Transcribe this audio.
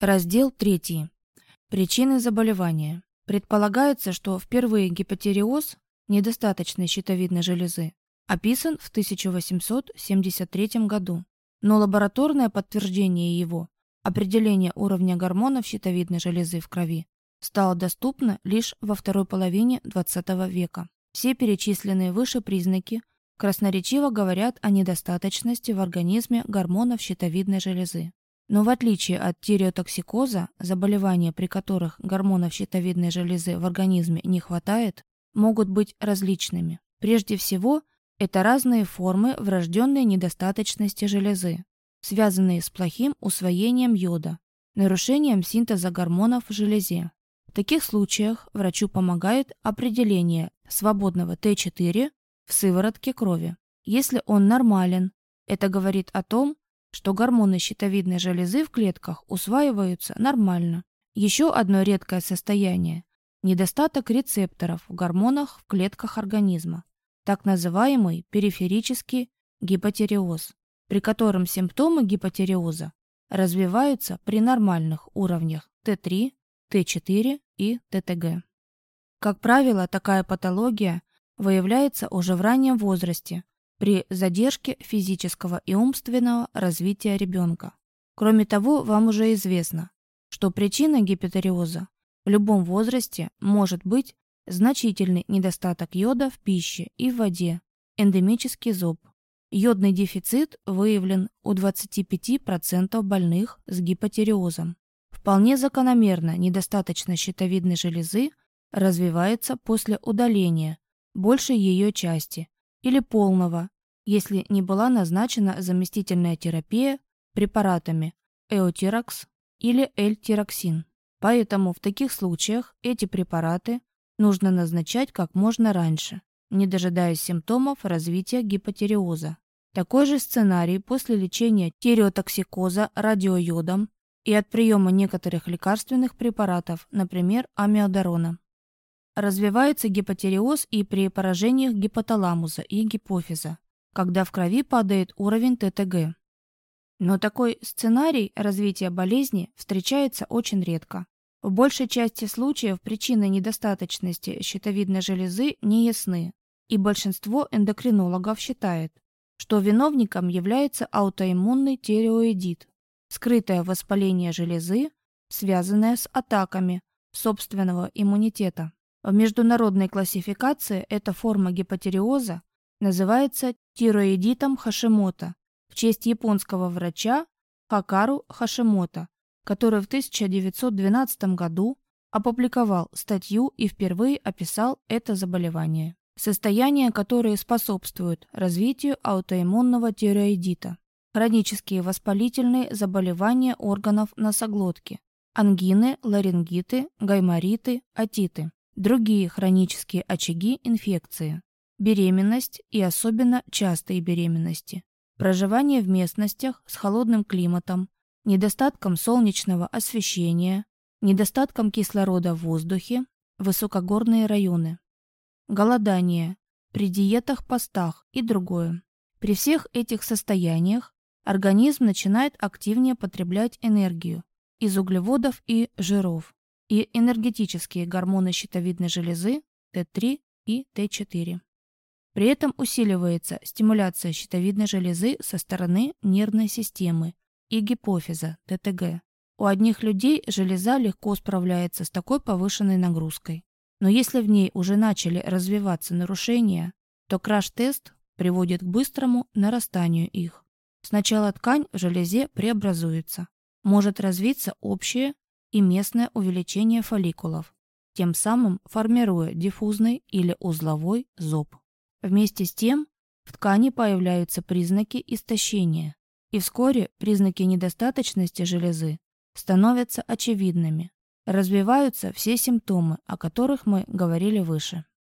Раздел 3. Причины заболевания. Предполагается, что впервые гипотереоз недостаточной щитовидной железы описан в 1873 году, но лабораторное подтверждение его, определение уровня гормонов щитовидной железы в крови, стало доступно лишь во второй половине XX века. Все перечисленные выше признаки красноречиво говорят о недостаточности в организме гормонов щитовидной железы. Но в отличие от тиреотоксикоза, заболевания, при которых гормонов щитовидной железы в организме не хватает, могут быть различными. Прежде всего, это разные формы врожденной недостаточности железы, связанные с плохим усвоением йода, нарушением синтеза гормонов в железе. В таких случаях врачу помогает определение свободного Т4 в сыворотке крови. Если он нормален, это говорит о том, что гормоны щитовидной железы в клетках усваиваются нормально. Еще одно редкое состояние – недостаток рецепторов в гормонах в клетках организма, так называемый периферический гипотереоз, при котором симптомы гипотереоза развиваются при нормальных уровнях Т3, Т4 и ТТГ. Как правило, такая патология выявляется уже в раннем возрасте при задержке физического и умственного развития ребенка. Кроме того, вам уже известно, что причиной гипотериоза в любом возрасте может быть значительный недостаток йода в пище и в воде, эндемический зоб. Йодный дефицит выявлен у 25% больных с гипотериозом. Вполне закономерно недостаточность щитовидной железы развивается после удаления большей ее части или полного, если не была назначена заместительная терапия препаратами эотирокс или эльтироксин. Поэтому в таких случаях эти препараты нужно назначать как можно раньше, не дожидаясь симптомов развития гипотереоза. Такой же сценарий после лечения тиреотоксикоза радиойодом и от приема некоторых лекарственных препаратов, например, амиодарона. Развивается гипотереоз и при поражениях гипоталамуса и гипофиза, когда в крови падает уровень ТТГ. Но такой сценарий развития болезни встречается очень редко. В большей части случаев причины недостаточности щитовидной железы не ясны, и большинство эндокринологов считает, что виновником является аутоиммунный тиреоидит, скрытое воспаление железы, связанное с атаками собственного иммунитета. В международной классификации эта форма гипотериоза называется тироидитом Хашимото в честь японского врача Хакару Хашимото, который в 1912 году опубликовал статью и впервые описал это заболевание. Состояние, которое способствует развитию аутоиммунного тиреоидита. Хронические воспалительные заболевания органов носоглотки, ангины, ларингиты, гаймориты, отиты другие хронические очаги инфекции, беременность и особенно частые беременности, проживание в местностях с холодным климатом, недостатком солнечного освещения, недостатком кислорода в воздухе, высокогорные районы, голодание, при диетах-постах и другое. При всех этих состояниях организм начинает активнее потреблять энергию из углеводов и жиров, и энергетические гормоны щитовидной железы Т3 и Т4. При этом усиливается стимуляция щитовидной железы со стороны нервной системы и гипофиза ТТГ. У одних людей железа легко справляется с такой повышенной нагрузкой. Но если в ней уже начали развиваться нарушения, то краш-тест приводит к быстрому нарастанию их. Сначала ткань в железе преобразуется. Может развиться общее и местное увеличение фолликулов, тем самым формируя диффузный или узловой зоб. Вместе с тем в ткани появляются признаки истощения, и вскоре признаки недостаточности железы становятся очевидными. Развиваются все симптомы, о которых мы говорили выше.